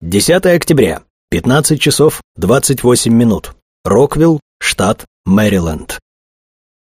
10 октября, 15 часов 28 минут. Роквилл, штат Мэриленд.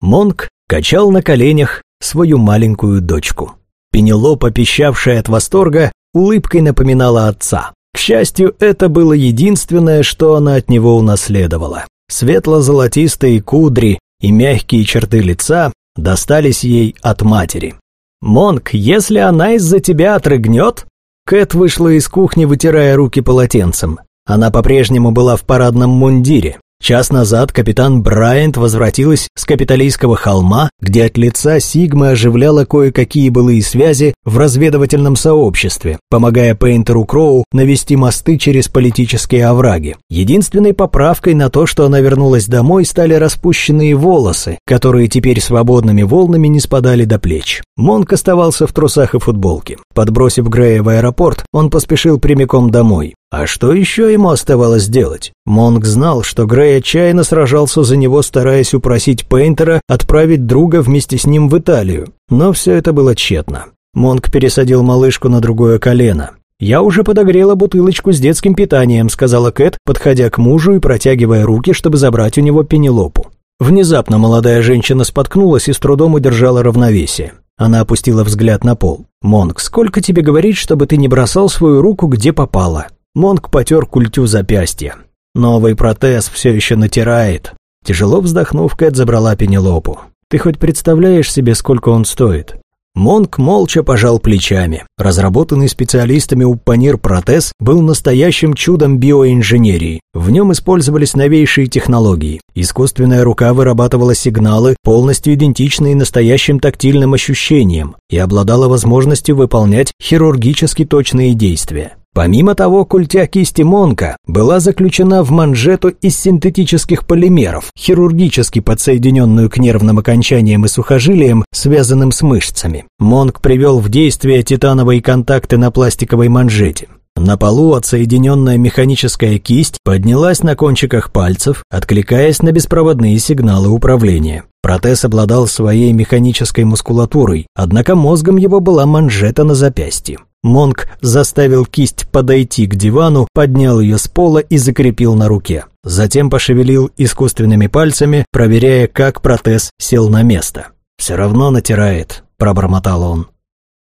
Монк качал на коленях свою маленькую дочку. Пенелопа, пищавшая от восторга, улыбкой напоминала отца. К счастью, это было единственное, что она от него унаследовала. Светло-золотистые кудри и мягкие черты лица достались ей от матери. «Монк, если она из-за тебя отрыгнет...» Кэт вышла из кухни, вытирая руки полотенцем. Она по-прежнему была в парадном мундире. Час назад капитан Брайант возвратилась с Капитолийского холма, где от лица Сигмы оживляла кое-какие былые связи в разведывательном сообществе, помогая Пейнтеру Кроу навести мосты через политические овраги. Единственной поправкой на то, что она вернулась домой, стали распущенные волосы, которые теперь свободными волнами не спадали до плеч. Монк оставался в трусах и футболке. Подбросив Грея в аэропорт, он поспешил прямиком домой. А что еще ему оставалось делать? Монг знал, что Грей отчаянно сражался за него, стараясь упросить Пейнтера отправить друга вместе с ним в Италию. Но все это было тщетно. Монг пересадил малышку на другое колено. «Я уже подогрела бутылочку с детским питанием», сказала Кэт, подходя к мужу и протягивая руки, чтобы забрать у него пенелопу. Внезапно молодая женщина споткнулась и с трудом удержала равновесие. Она опустила взгляд на пол. «Монг, сколько тебе говорить, чтобы ты не бросал свою руку где попало?» Монк потер культю запястья. Новый протез все еще натирает. Тяжело вздохнув, Кэт забрала Пенелопу. «Ты хоть представляешь себе, сколько он стоит?» Монк молча пожал плечами. Разработанный специалистами Уппанир протез был настоящим чудом биоинженерии. В нем использовались новейшие технологии. Искусственная рука вырабатывала сигналы, полностью идентичные настоящим тактильным ощущениям, и обладала возможностью выполнять хирургически точные действия. Помимо того, культя кисти Монка была заключена в манжету из синтетических полимеров, хирургически подсоединенную к нервным окончаниям и сухожилиям, связанным с мышцами. Монк привел в действие титановые контакты на пластиковой манжете. На полу отсоединенная механическая кисть поднялась на кончиках пальцев, откликаясь на беспроводные сигналы управления. Протез обладал своей механической мускулатурой, однако мозгом его была манжета на запястье. Монк заставил кисть подойти к дивану, поднял ее с пола и закрепил на руке. Затем пошевелил искусственными пальцами, проверяя, как протез сел на место. «Все равно натирает», – пробормотал он.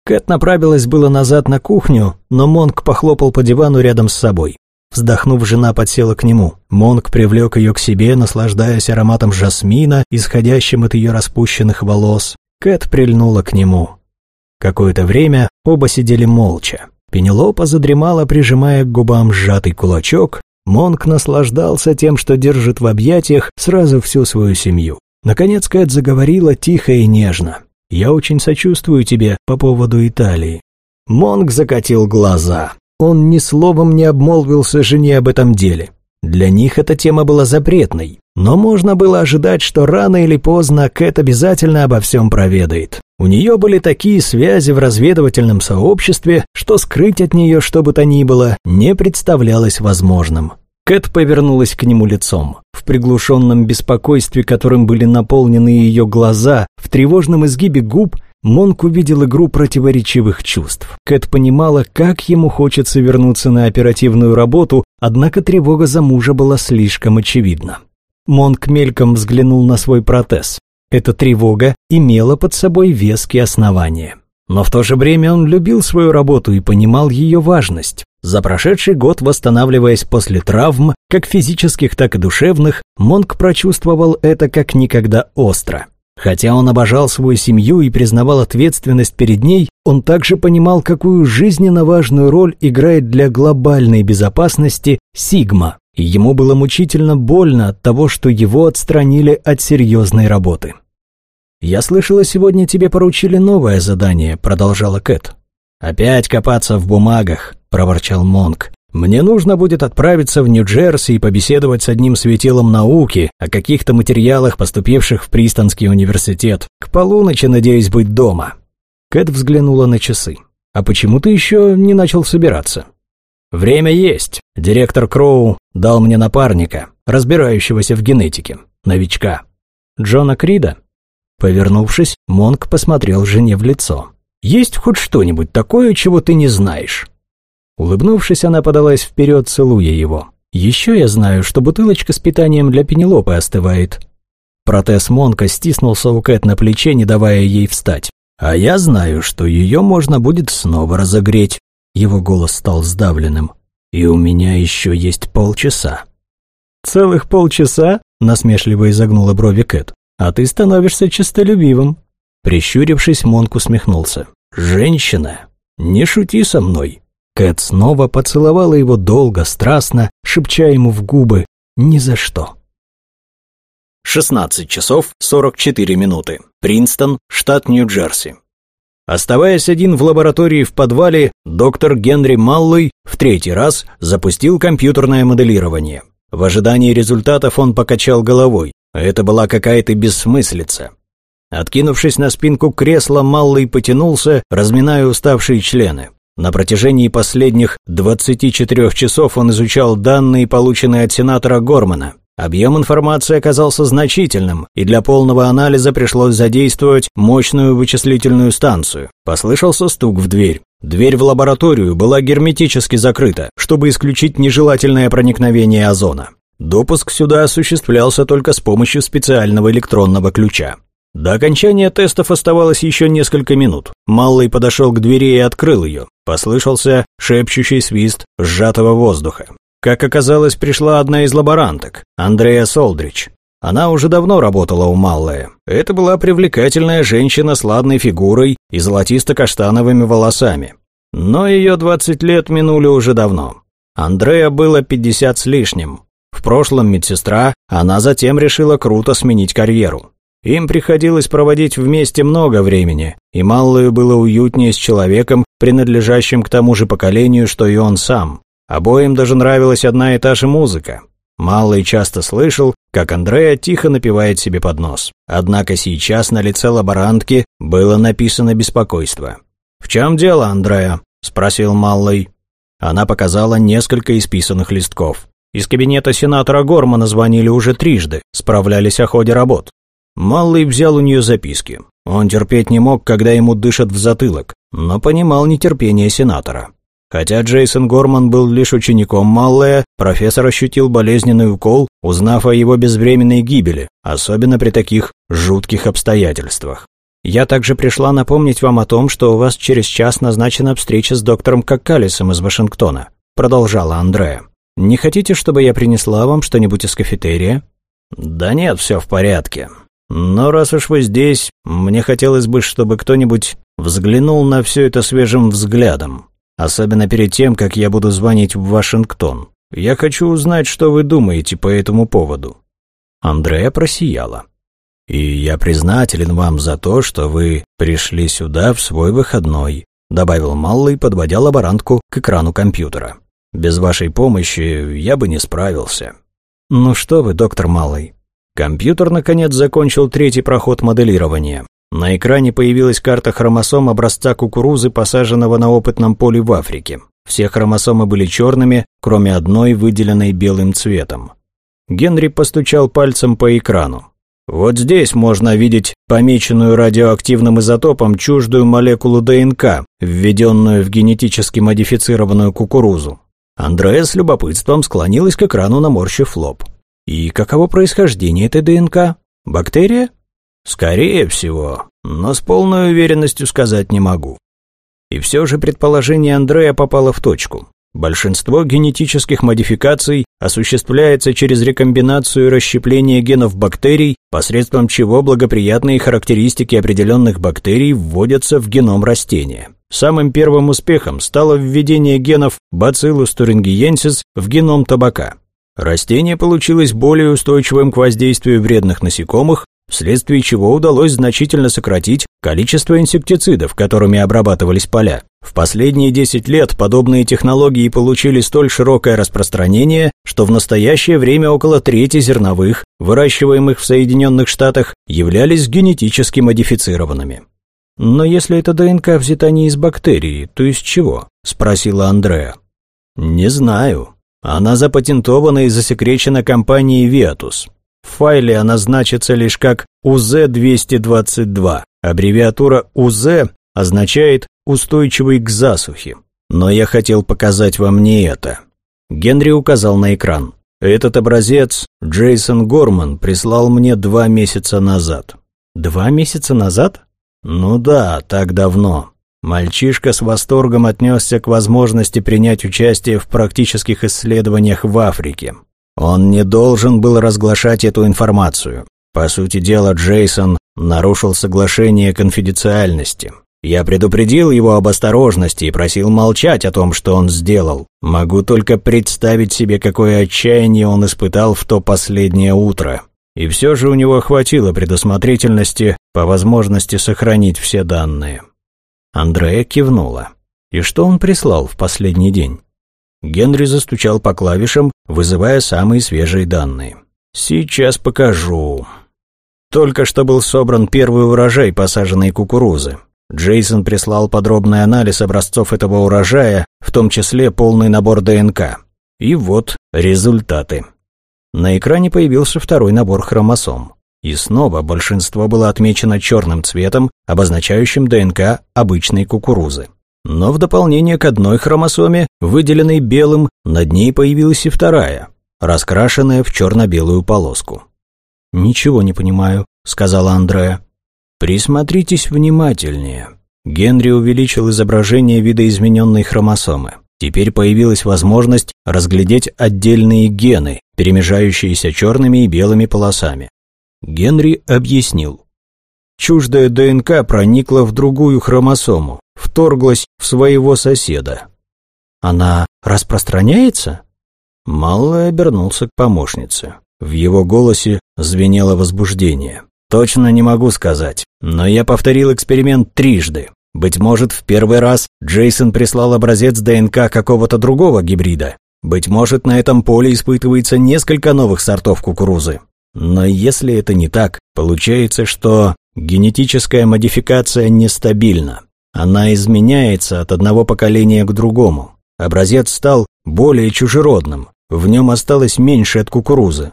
Кэт направилась было назад на кухню, но Монк похлопал по дивану рядом с собой. Вздохнув, жена подсела к нему. Монк привлек ее к себе, наслаждаясь ароматом жасмина, исходящим от ее распущенных волос. Кэт прильнула к нему. Какое-то время оба сидели молча. Пенелопа задремала, прижимая к губам сжатый кулачок. Монк наслаждался тем, что держит в объятиях сразу всю свою семью. Наконец Кэт заговорила тихо и нежно. «Я очень сочувствую тебе по поводу Италии». Монк закатил глаза. Он ни словом не обмолвился жене об этом деле. Для них эта тема была запретной, но можно было ожидать, что рано или поздно Кэт обязательно обо всем проведает. У нее были такие связи в разведывательном сообществе, что скрыть от нее что бы то ни было не представлялось возможным. Кэт повернулась к нему лицом. В приглушенном беспокойстве, которым были наполнены ее глаза, в тревожном изгибе губ – Монк увидел игру противоречивых чувств. Кэт понимала, как ему хочется вернуться на оперативную работу, однако тревога за мужа была слишком очевидна. Монк мельком взглянул на свой протез. Эта тревога имела под собой веские основания. Но в то же время он любил свою работу и понимал ее важность. За прошедший год, восстанавливаясь после травм, как физических, так и душевных, Монк прочувствовал это как никогда остро. Хотя он обожал свою семью и признавал ответственность перед ней, он также понимал, какую жизненно важную роль играет для глобальной безопасности Сигма, и ему было мучительно больно от того, что его отстранили от серьезной работы. «Я слышала, сегодня тебе поручили новое задание», — продолжала Кэт. «Опять копаться в бумагах», — проворчал Монк. Мне нужно будет отправиться в Нью-Джерси и побеседовать с одним светилом науки о каких-то материалах, поступивших в Пристонский университет. К полуночи надеюсь быть дома». Кэт взглянула на часы. «А почему ты еще не начал собираться?» «Время есть. Директор Кроу дал мне напарника, разбирающегося в генетике, новичка. Джона Крида?» Повернувшись, Монк посмотрел жене в лицо. «Есть хоть что-нибудь такое, чего ты не знаешь?» Улыбнувшись, она подалась вперед, целуя его. «Еще я знаю, что бутылочка с питанием для Пенелопы остывает». Протез Монка стиснулся у Кэт на плече, не давая ей встать. «А я знаю, что ее можно будет снова разогреть». Его голос стал сдавленным. «И у меня еще есть полчаса». «Целых полчаса?» – насмешливо изогнула брови Кэт. «А ты становишься честолюбивым». Прищурившись, Монк усмехнулся. «Женщина, не шути со мной». Кэт снова поцеловала его долго, страстно, шепча ему в губы «ни за что». 16 часов 44 минуты. Принстон, штат Нью-Джерси. Оставаясь один в лаборатории в подвале, доктор Генри Маллой в третий раз запустил компьютерное моделирование. В ожидании результатов он покачал головой. Это была какая-то бессмыслица. Откинувшись на спинку кресла, Маллой потянулся, разминая уставшие члены. На протяжении последних 24 часов он изучал данные, полученные от сенатора Гормана. Объем информации оказался значительным, и для полного анализа пришлось задействовать мощную вычислительную станцию. Послышался стук в дверь. Дверь в лабораторию была герметически закрыта, чтобы исключить нежелательное проникновение озона. Допуск сюда осуществлялся только с помощью специального электронного ключа. До окончания тестов оставалось еще несколько минут. Малый подошел к двери и открыл ее. Послышался шепчущий свист сжатого воздуха. Как оказалось, пришла одна из лаборанток, Андрея Солдрич. Она уже давно работала у Маллая. Это была привлекательная женщина с ладной фигурой и золотисто-каштановыми волосами. Но ее 20 лет минули уже давно. Андрея было 50 с лишним. В прошлом медсестра, она затем решила круто сменить карьеру. Им приходилось проводить вместе много времени, и Маллою было уютнее с человеком, принадлежащим к тому же поколению, что и он сам. Обоим даже нравилась одна и та же музыка. Малый часто слышал, как Андрея тихо напевает себе под нос. Однако сейчас на лице лаборантки было написано беспокойство. «В чем дело, Андрея?» – спросил Малый. Она показала несколько исписанных листков. Из кабинета сенатора Гормана звонили уже трижды, справлялись о ходе работ. Малый взял у нее записки. Он терпеть не мог, когда ему дышат в затылок, но понимал нетерпение сенатора. Хотя Джейсон Горман был лишь учеником Маллея, профессор ощутил болезненный укол, узнав о его безвременной гибели, особенно при таких жутких обстоятельствах. «Я также пришла напомнить вам о том, что у вас через час назначена встреча с доктором Каккалисом из Вашингтона», продолжала Андрея. «Не хотите, чтобы я принесла вам что-нибудь из кафетерия?» «Да нет, все в порядке. Но раз уж вы здесь, мне хотелось бы, чтобы кто-нибудь взглянул на все это свежим взглядом. Особенно перед тем, как я буду звонить в Вашингтон. Я хочу узнать, что вы думаете по этому поводу». Андрея просияла. «И я признателен вам за то, что вы пришли сюда в свой выходной», добавил Маллой, подводя лаборантку к экрану компьютера. «Без вашей помощи я бы не справился». «Ну что вы, доктор Маллой, Компьютер, наконец, закончил третий проход моделирования. На экране появилась карта хромосом образца кукурузы, посаженного на опытном поле в Африке. Все хромосомы были черными, кроме одной, выделенной белым цветом. Генри постучал пальцем по экрану. Вот здесь можно видеть помеченную радиоактивным изотопом чуждую молекулу ДНК, введенную в генетически модифицированную кукурузу. Андрея с любопытством склонилась к экрану, наморщив лоб. И каково происхождение этой ДНК? Бактерия? Скорее всего, но с полной уверенностью сказать не могу. И все же предположение Андрея попало в точку. Большинство генетических модификаций осуществляется через рекомбинацию и расщепление генов бактерий, посредством чего благоприятные характеристики определенных бактерий вводятся в геном растения. Самым первым успехом стало введение генов Bacillus thuringiensis в геном табака. Растение получилось более устойчивым к воздействию вредных насекомых, вследствие чего удалось значительно сократить количество инсектицидов, которыми обрабатывались поля. В последние 10 лет подобные технологии получили столь широкое распространение, что в настоящее время около трети зерновых, выращиваемых в Соединенных Штатах, являлись генетически модифицированными. «Но если эта ДНК взята не из бактерий, то из чего?» – спросила Андреа. «Не знаю. Она запатентована и засекречена компанией Viatus. В файле она значится лишь как УЗ-222. Аббревиатура УЗ означает «устойчивый к засухе». но я хотел показать вам не это». Генри указал на экран. «Этот образец Джейсон Горман прислал мне два месяца назад». «Два месяца назад?» «Ну да, так давно. Мальчишка с восторгом отнесся к возможности принять участие в практических исследованиях в Африке. Он не должен был разглашать эту информацию. По сути дела, Джейсон нарушил соглашение конфиденциальности. Я предупредил его об осторожности и просил молчать о том, что он сделал. Могу только представить себе, какое отчаяние он испытал в то последнее утро. И все же у него хватило предусмотрительности по возможности сохранить все данные. Андрея кивнула. И что он прислал в последний день? Генри застучал по клавишам, вызывая самые свежие данные. «Сейчас покажу». Только что был собран первый урожай посаженной кукурузы. Джейсон прислал подробный анализ образцов этого урожая, в том числе полный набор ДНК. И вот результаты. На экране появился второй набор хромосом. И снова большинство было отмечено черным цветом, обозначающим ДНК обычной кукурузы. Но в дополнение к одной хромосоме, выделенной белым, над ней появилась и вторая, раскрашенная в черно-белую полоску. «Ничего не понимаю», — сказала Андреа. Присмотритесь внимательнее. Генри увеличил изображение видоизмененной хромосомы. Теперь появилась возможность разглядеть отдельные гены, перемежающиеся черными и белыми полосами. Генри объяснил. Чуждая ДНК проникла в другую хромосому, вторглась в своего соседа. Она распространяется? Малый обернулся к помощнице. В его голосе звенело возбуждение. Точно не могу сказать, но я повторил эксперимент трижды. Быть может, в первый раз Джейсон прислал образец ДНК какого-то другого гибрида. Быть может, на этом поле испытывается несколько новых сортов кукурузы. Но если это не так, получается, что генетическая модификация нестабильна. Она изменяется от одного поколения к другому. Образец стал более чужеродным, в нем осталось меньше от кукурузы.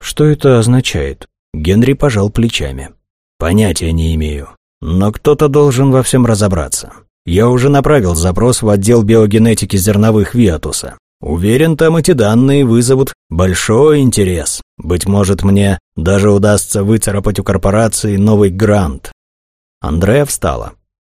Что это означает? Генри пожал плечами. «Понятия не имею. Но кто-то должен во всем разобраться. Я уже направил запрос в отдел биогенетики зерновых Виатуса. Уверен, там эти данные вызовут большой интерес. Быть может, мне даже удастся выцарапать у корпорации новый грант». Андрея встала.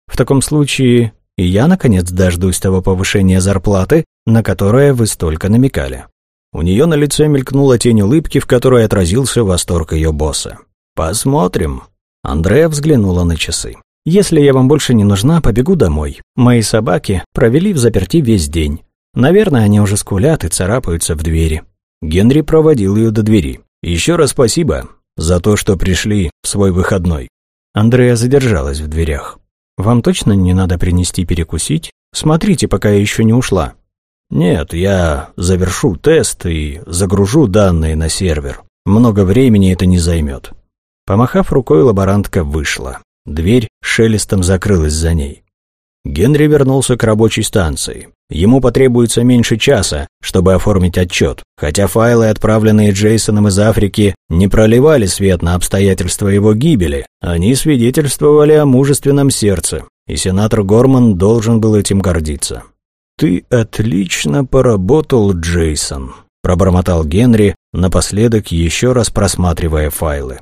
«В таком случае и я, наконец, дождусь того повышения зарплаты, на которое вы столько намекали». У нее на лице мелькнула тень улыбки, в которой отразился восторг ее босса. «Посмотрим». Андрея взглянула на часы. «Если я вам больше не нужна, побегу домой. Мои собаки провели в заперти весь день. Наверное, они уже скулят и царапаются в двери». Генри проводил ее до двери. «Еще раз спасибо за то, что пришли в свой выходной». Андрея задержалась в дверях. «Вам точно не надо принести перекусить? Смотрите, пока я еще не ушла». Нет, я завершу тест и загружу данные на сервер. Много времени это не займет. Помахав рукой, лаборантка вышла. Дверь шелестом закрылась за ней. Генри вернулся к рабочей станции. Ему потребуется меньше часа, чтобы оформить отчет, хотя файлы, отправленные Джейсоном из Африки, не проливали свет на обстоятельства его гибели, они свидетельствовали о мужественном сердце, и сенатор Горман должен был этим гордиться. «Ты отлично поработал, Джейсон», – пробормотал Генри, напоследок еще раз просматривая файлы.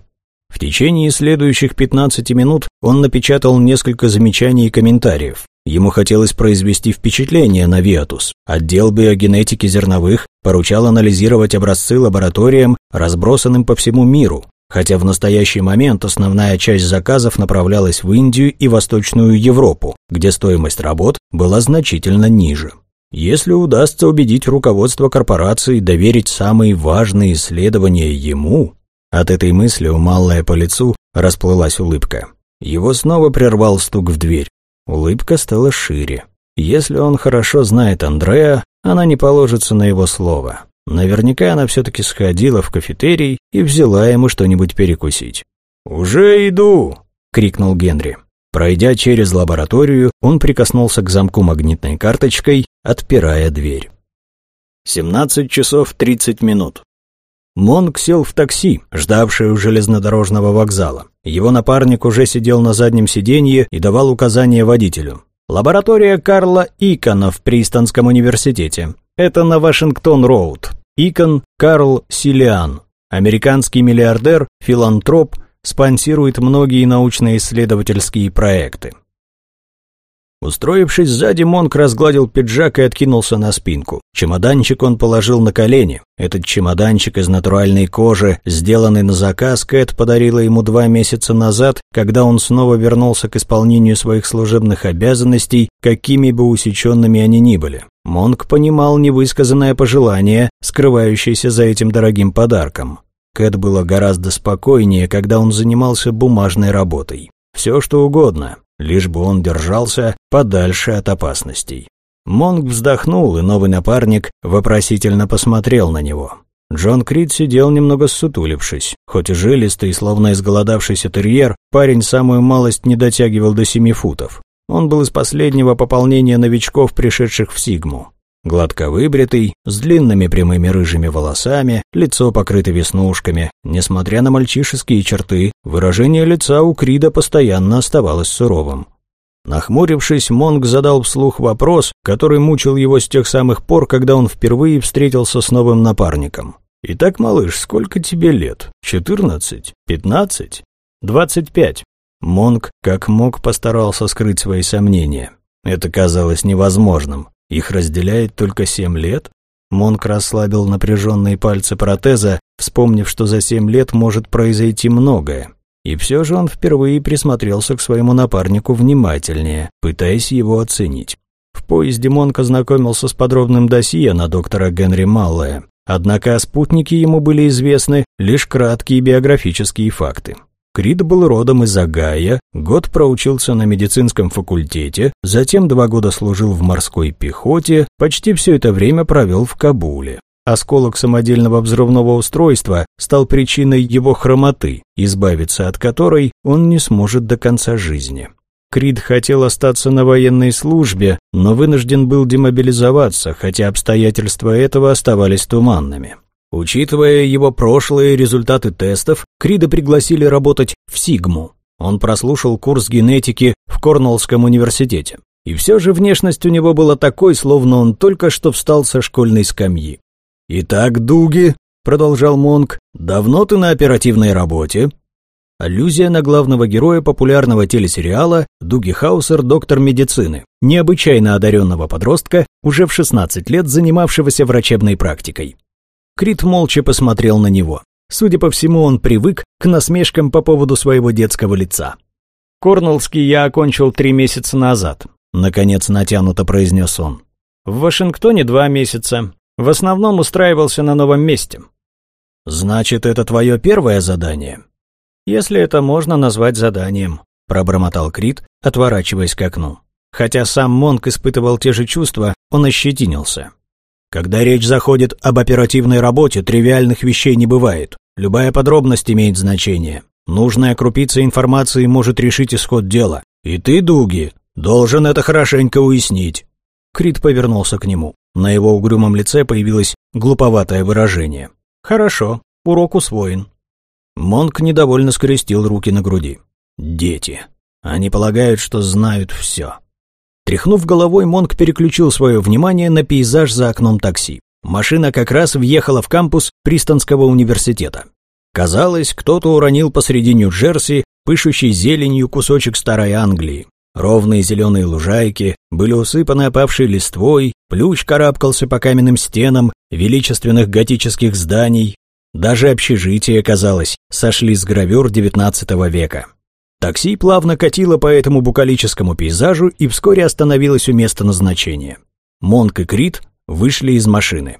В течение следующих 15 минут он напечатал несколько замечаний и комментариев. Ему хотелось произвести впечатление на Виатус. Отдел биогенетики зерновых поручал анализировать образцы лабораториям, разбросанным по всему миру, хотя в настоящий момент основная часть заказов направлялась в Индию и Восточную Европу, где стоимость работ была значительно ниже. Если удастся убедить руководство корпорации доверить самые важные исследования ему, от этой мысли у Малая по лицу расплылась улыбка. Его снова прервал стук в дверь. Улыбка стала шире. Если он хорошо знает Андрея, она не положится на его слово. Наверняка она все-таки сходила в кафетерий и взяла ему что-нибудь перекусить. «Уже иду!» — крикнул Генри. Пройдя через лабораторию, он прикоснулся к замку магнитной карточкой, отпирая дверь. 17 часов 30 минут. Монг сел в такси, ждавшее у железнодорожного вокзала. Его напарник уже сидел на заднем сиденье и давал указания водителю. Лаборатория Карла Икона в Пристонском университете. Это на Вашингтон-Роуд. Икон Карл Силиан. Американский миллиардер, филантроп, спонсирует многие научно-исследовательские проекты. Устроившись сзади, Монк разгладил пиджак и откинулся на спинку. Чемоданчик он положил на колени. Этот чемоданчик из натуральной кожи, сделанный на заказ, Кэт подарила ему два месяца назад, когда он снова вернулся к исполнению своих служебных обязанностей, какими бы усеченными они ни были. Монк понимал невысказанное пожелание, скрывающееся за этим дорогим подарком. Кэт было гораздо спокойнее, когда он занимался бумажной работой. Все что угодно, лишь бы он держался подальше от опасностей. Монг вздохнул, и новый напарник вопросительно посмотрел на него. Джон Крид сидел немного ссутулившись. Хоть и жилистый, словно изголодавшийся терьер, парень самую малость не дотягивал до семи футов. Он был из последнего пополнения новичков, пришедших в Сигму. Гладко выбритый, с длинными прямыми рыжими волосами, лицо покрыто веснушками. Несмотря на мальчишеские черты, выражение лица у Крида постоянно оставалось суровым. Нахмурившись, Монг задал вслух вопрос, который мучил его с тех самых пор, когда он впервые встретился с новым напарником. «Итак, малыш, сколько тебе лет? Четырнадцать? Пятнадцать? Двадцать пять?» Монг, как мог, постарался скрыть свои сомнения. Это казалось невозможным. Их разделяет только семь лет? Монк расслабил напряженные пальцы протеза, вспомнив, что за семь лет может произойти многое. И все же он впервые присмотрелся к своему напарнику внимательнее, пытаясь его оценить. В поезде Монк ознакомился с подробным досье на доктора Генри Маллая, однако о спутнике ему были известны лишь краткие биографические факты. Крид был родом из Агая, год проучился на медицинском факультете, затем два года служил в морской пехоте, почти все это время провел в Кабуле. Осколок самодельного взрывного устройства стал причиной его хромоты, избавиться от которой он не сможет до конца жизни. Крид хотел остаться на военной службе, но вынужден был демобилизоваться, хотя обстоятельства этого оставались туманными. Учитывая его прошлые результаты тестов, Крида пригласили работать в Сигму. Он прослушал курс генетики в Корнеллском университете. И все же внешность у него была такой, словно он только что встал со школьной скамьи. «Итак, Дуги», — продолжал Монк, — «давно ты на оперативной работе?» Аллюзия на главного героя популярного телесериала Дуги Хаусер, доктор медицины, необычайно одаренного подростка, уже в 16 лет занимавшегося врачебной практикой. Крит молча посмотрел на него. Судя по всему, он привык к насмешкам по поводу своего детского лица. «Корнеллский я окончил три месяца назад», — наконец натянуто произнес он. «В Вашингтоне два месяца. В основном устраивался на новом месте». «Значит, это твое первое задание?» «Если это можно назвать заданием», — пробормотал Крит, отворачиваясь к окну. Хотя сам Монк испытывал те же чувства, он ощетинился. Когда речь заходит об оперативной работе, тривиальных вещей не бывает. Любая подробность имеет значение. Нужная крупица информации может решить исход дела. И ты, Дуги, должен это хорошенько уяснить. Крит повернулся к нему. На его угрюмом лице появилось глуповатое выражение. «Хорошо, урок усвоен». Монк недовольно скрестил руки на груди. «Дети. Они полагают, что знают все. Тряхнув головой, Монк переключил свое внимание на пейзаж за окном такси. Машина как раз въехала в кампус Пристонского университета. Казалось, кто-то уронил посреди Нью-Джерси пышущий зеленью кусочек старой Англии. Ровные зеленые лужайки были усыпаны опавшей листвой, плющ карабкался по каменным стенам величественных готических зданий. Даже общежитие, казалось, сошли с гравюр XIX века. Такси плавно катило по этому букалическому пейзажу и вскоре остановилось у места назначения. Монк и Крит вышли из машины.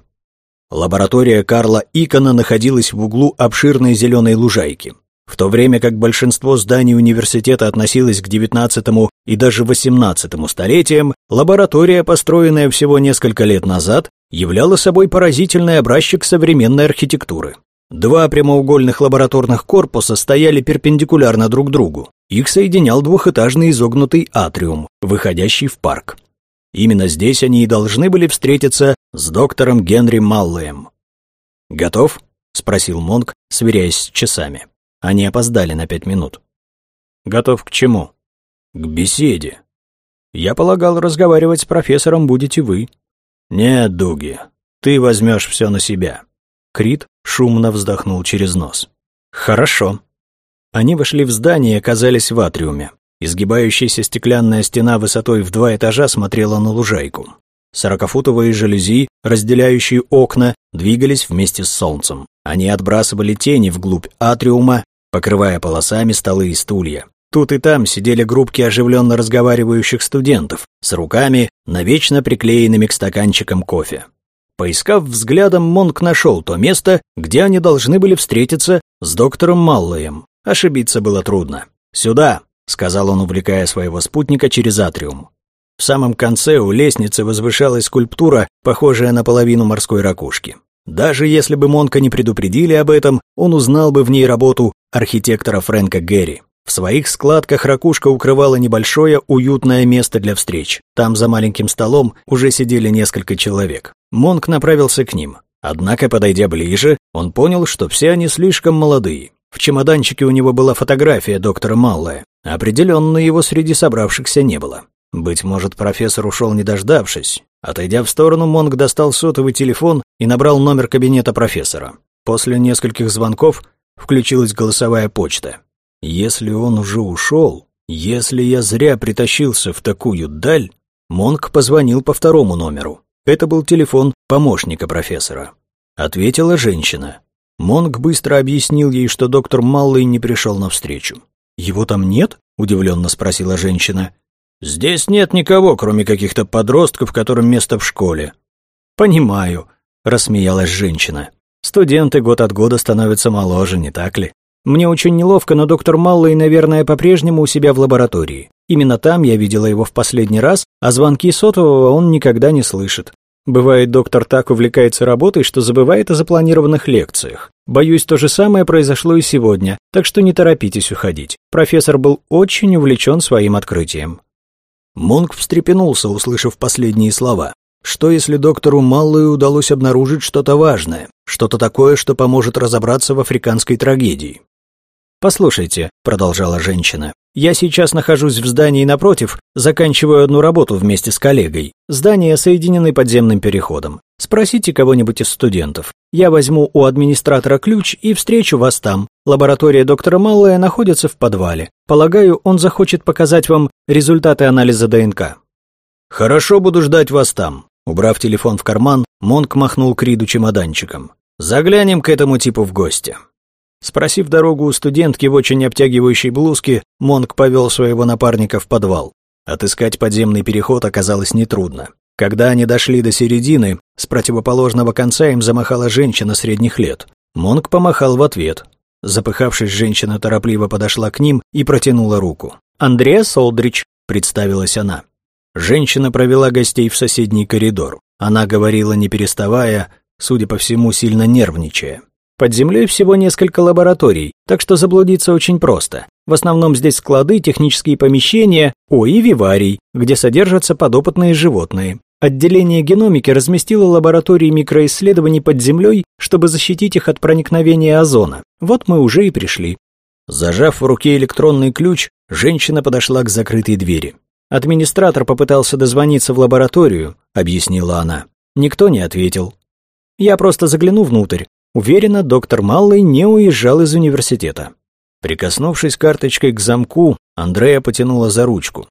Лаборатория Карла Икона находилась в углу обширной зеленой лужайки. В то время как большинство зданий университета относилось к XIX и даже XVIII столетиям, лаборатория, построенная всего несколько лет назад, являла собой поразительный образчик современной архитектуры. Два прямоугольных лабораторных корпуса стояли перпендикулярно друг другу. Их соединял двухэтажный изогнутый атриум, выходящий в парк. Именно здесь они и должны были встретиться с доктором Генри Маллоем. «Готов?» — спросил Монк, сверяясь с часами. Они опоздали на пять минут. «Готов к чему?» «К беседе». Я полагал, разговаривать с профессором будете вы». «Нет, Дуги, ты возьмешь все на себя». Крит шумно вздохнул через нос. «Хорошо». Они вошли в здание и оказались в атриуме. Изгибающаяся стеклянная стена высотой в два этажа смотрела на лужайку. Сорокафутовые жалюзи, разделяющие окна, двигались вместе с солнцем. Они отбрасывали тени вглубь атриума, покрывая полосами столы и стулья. Тут и там сидели группки оживленно разговаривающих студентов с руками, навечно приклеенными к стаканчикам кофе. Поискав взглядом, Монк нашел то место, где они должны были встретиться с доктором Маллоем. Ошибиться было трудно. «Сюда», — сказал он, увлекая своего спутника через атриум. В самом конце у лестницы возвышалась скульптура, похожая на половину морской ракушки. Даже если бы Монка не предупредили об этом, он узнал бы в ней работу архитектора Фрэнка Гэри. В своих складках ракушка укрывала небольшое уютное место для встреч. Там за маленьким столом уже сидели несколько человек. Монк направился к ним. Однако, подойдя ближе, он понял, что все они слишком молодые. В чемоданчике у него была фотография доктора Маллая. Определенно его среди собравшихся не было. Быть может, профессор ушел не дождавшись. Отойдя в сторону, Монг достал сотовый телефон и набрал номер кабинета профессора. После нескольких звонков включилась голосовая почта. Если он уже ушел, если я зря притащился в такую даль, Монг позвонил по второму номеру. Это был телефон помощника профессора. Ответила женщина. Монг быстро объяснил ей, что доктор Маллой не пришел на встречу. «Его там нет?» – удивленно спросила женщина. Здесь нет никого, кроме каких-то подростков, которым место в школе. Понимаю, рассмеялась женщина. Студенты год от года становятся моложе, не так ли? Мне очень неловко, но доктор Маллой, наверное, по-прежнему у себя в лаборатории. Именно там я видела его в последний раз, а звонки сотового он никогда не слышит. Бывает, доктор так увлекается работой, что забывает о запланированных лекциях. Боюсь, то же самое произошло и сегодня, так что не торопитесь уходить. Профессор был очень увлечен своим открытием. Монг встрепенулся, услышав последние слова. Что если доктору Маллою удалось обнаружить что-то важное, что-то такое, что поможет разобраться в африканской трагедии? «Послушайте», — продолжала женщина, я сейчас нахожусь в здании напротив, заканчиваю одну работу вместе с коллегой. Здания соединены подземным переходом. Спросите кого-нибудь из студентов. Я возьму у администратора ключ и встречу вас там. Лаборатория доктора Маллая находится в подвале. Полагаю, он захочет показать вам результаты анализа ДНК. Хорошо, буду ждать вас там. Убрав телефон в карман, Монк махнул Криду чемоданчиком. Заглянем к этому типу в гости. Спросив дорогу у студентки в очень обтягивающей блузке, Монк повел своего напарника в подвал. Отыскать подземный переход оказалось нетрудно. Когда они дошли до середины, с противоположного конца им замахала женщина средних лет. Монк помахал в ответ. Запыхавшись, женщина торопливо подошла к ним и протянула руку. «Андреа Солдрич», — представилась она. Женщина провела гостей в соседний коридор. Она говорила не переставая, судя по всему, сильно нервничая. Под землей всего несколько лабораторий, так что заблудиться очень просто. В основном здесь склады, технические помещения, о и виварий, где содержатся подопытные животные. Отделение геномики разместило лаборатории микроисследований под землей, чтобы защитить их от проникновения озона. Вот мы уже и пришли. Зажав в руке электронный ключ, женщина подошла к закрытой двери. Администратор попытался дозвониться в лабораторию, объяснила она. Никто не ответил. Я просто загляну внутрь, Уверена, доктор Маллой не уезжал из университета. Прикоснувшись карточкой к замку, Андрея потянула за ручку.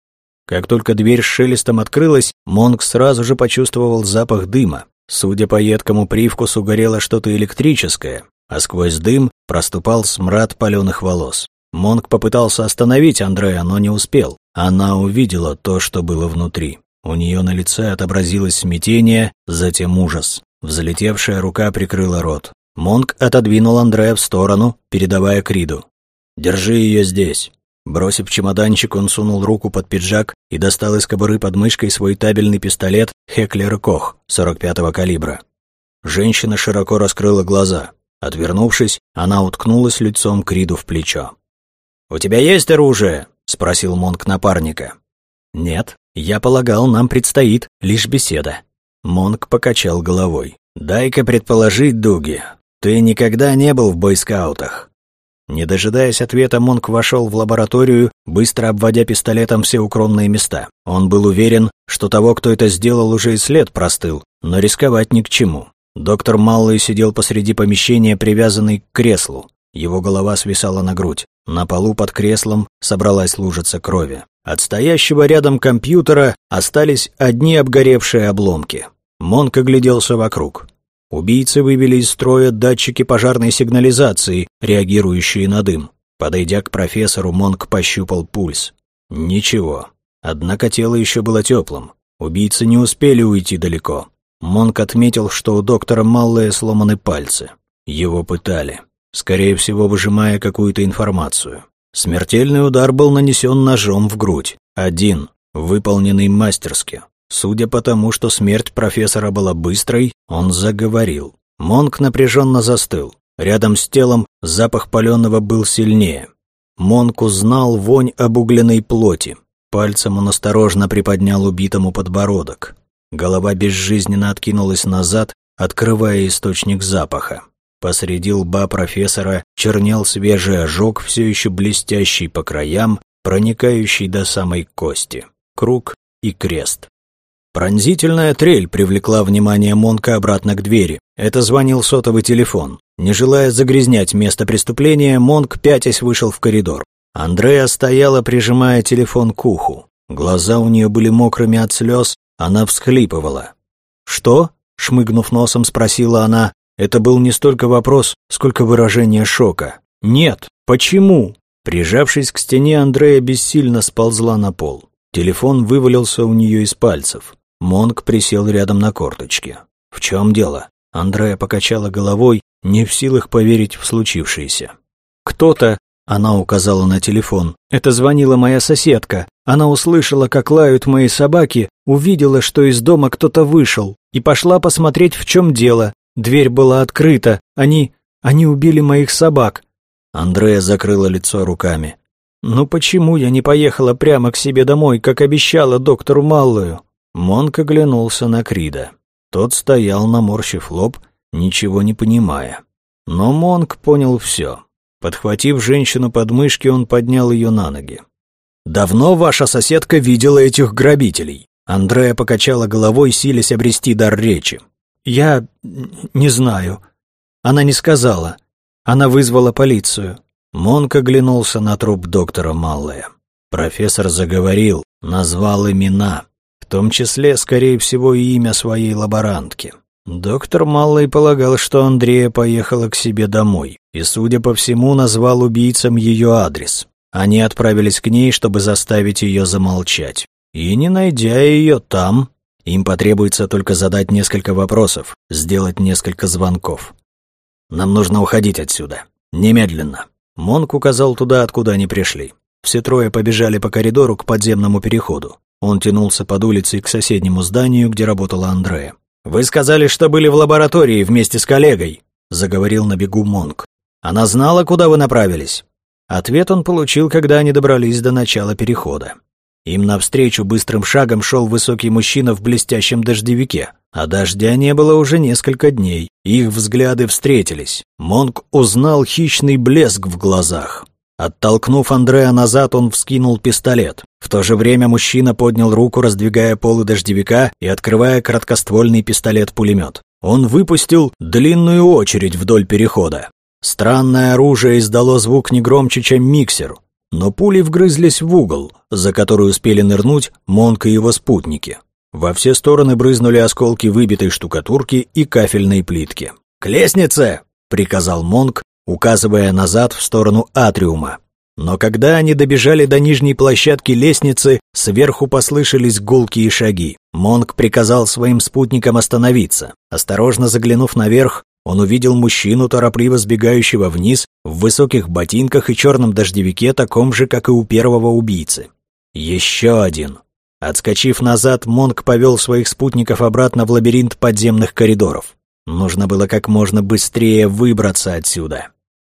Как только дверь с шелестом открылась, Монг сразу же почувствовал запах дыма. Судя по едкому привкусу, горело что-то электрическое, а сквозь дым проступал смрад паленых волос. Монг попытался остановить Андрея, но не успел. Она увидела то, что было внутри. У нее на лице отобразилось смятение, затем ужас. Взлетевшая рука прикрыла рот. Монк отодвинул Андрея в сторону, передавая Криду. «Держи ее здесь». Бросив чемоданчик, он сунул руку под пиджак и достал из кобуры под мышкой свой табельный пистолет Хеклер Кох 45-го калибра. Женщина широко раскрыла глаза. Отвернувшись, она уткнулась лицом Криду в плечо. «У тебя есть оружие?» — спросил Монк напарника. «Нет, я полагал, нам предстоит лишь беседа». Монк покачал головой. «Дай-ка предположить, Дуги, ты никогда не был в бойскаутах?» Не дожидаясь ответа, Монк вошел в лабораторию, быстро обводя пистолетом все укромные места. Он был уверен, что того, кто это сделал, уже и след простыл, но рисковать ни к чему. Доктор Маллой сидел посреди помещения, привязанный к креслу. Его голова свисала на грудь. На полу под креслом собралась лужица крови. От стоящего рядом компьютера остались одни обгоревшие обломки. Монк огляделся вокруг. Убийцы вывели из строя датчики пожарной сигнализации, реагирующие на дым. Подойдя к профессору, Монк пощупал пульс. Ничего. Однако тело еще было теплым. Убийцы не успели уйти далеко. Монк отметил, что у доктора Маллая сломаны пальцы. Его пытали. Скорее всего, выжимая какую-то информацию. Смертельный удар был нанесен ножом в грудь. Один, выполненный мастерски. Судя по тому, что смерть профессора была быстрой, он заговорил. Монк напряженно застыл. Рядом с телом запах паленого был сильнее. Монк узнал вонь обугленной плоти. Пальцем он осторожно приподнял убитому подбородок. Голова безжизненно откинулась назад, открывая источник запаха. Посреди лба профессора чернел свежий ожог, все еще блестящий по краям, проникающий до самой кости. Круг и крест. Пронзительная трель привлекла внимание Монка обратно к двери. Это звонил сотовый телефон. Не желая загрязнять место преступления, Монк пятясь вышел в коридор. Андрея стояла, прижимая телефон к уху. Глаза у нее были мокрыми от слез, она всхлипывала. «Что?» — шмыгнув носом, спросила она. Это был не столько вопрос, сколько выражение шока. «Нет, почему?» Прижавшись к стене, Андрея бессильно сползла на пол. Телефон вывалился у нее из пальцев. Монк присел рядом на корточке. «В чем дело?» Андрея покачала головой, не в силах поверить в случившееся. «Кто-то...» — она указала на телефон. «Это звонила моя соседка. Она услышала, как лают мои собаки, увидела, что из дома кто-то вышел, и пошла посмотреть, в чем дело. Дверь была открыта. Они... они убили моих собак». Андрея закрыла лицо руками. «Ну почему я не поехала прямо к себе домой, как обещала доктору Маллою?» Монк оглянулся на Крида. Тот стоял, наморщив лоб, ничего не понимая. Но Монк понял все. Подхватив женщину под мышки, он поднял ее на ноги. «Давно ваша соседка видела этих грабителей?» Андрея покачала головой, силясь обрести дар речи. «Я... не знаю. Она не сказала. Она вызвала полицию». Монк оглянулся на труп доктора Маллая. Профессор заговорил, назвал имена том числе, скорее всего, и имя своей лаборантки. Доктор Маллой полагал, что Андрея поехала к себе домой, и, судя по всему, назвал убийцам ее адрес. Они отправились к ней, чтобы заставить ее замолчать. И, не найдя ее там, им потребуется только задать несколько вопросов, сделать несколько звонков. «Нам нужно уходить отсюда. Немедленно». Монк указал туда, откуда они пришли. Все трое побежали по коридору к подземному переходу. Он тянулся под улицей к соседнему зданию, где работала Андрея. «Вы сказали, что были в лаборатории вместе с коллегой», — заговорил на бегу Монк. «Она знала, куда вы направились?» Ответ он получил, когда они добрались до начала перехода. Им навстречу быстрым шагом шел высокий мужчина в блестящем дождевике, а дождя не было уже несколько дней. Их взгляды встретились. Монк узнал хищный блеск в глазах. Оттолкнув Андрея назад, он вскинул пистолет. В то же время мужчина поднял руку, раздвигая полы дождевика и открывая краткоствольный пистолет-пулемет. Он выпустил длинную очередь вдоль перехода. Странное оружие издало звук не громче, чем миксер, но пули вгрызлись в угол, за который успели нырнуть Монк и его спутники. Во все стороны брызнули осколки выбитой штукатурки и кафельной плитки. «К лестнице!» — приказал Монк, указывая назад в сторону атриума. Но когда они добежали до нижней площадки лестницы, сверху послышались гулкие шаги. Монг приказал своим спутникам остановиться. Осторожно заглянув наверх, он увидел мужчину, торопливо сбегающего вниз, в высоких ботинках и черном дождевике, таком же, как и у первого убийцы. Еще один. Отскочив назад, Монг повел своих спутников обратно в лабиринт подземных коридоров. Нужно было как можно быстрее выбраться отсюда.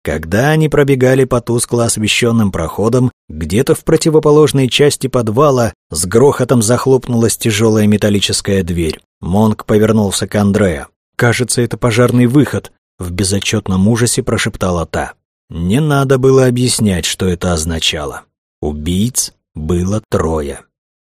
Когда они пробегали по тускло освещенным проходам, где-то в противоположной части подвала с грохотом захлопнулась тяжелая металлическая дверь. Монк повернулся к Андреа. «Кажется, это пожарный выход», — в безотчетном ужасе прошептала та. Не надо было объяснять, что это означало. Убийц было трое.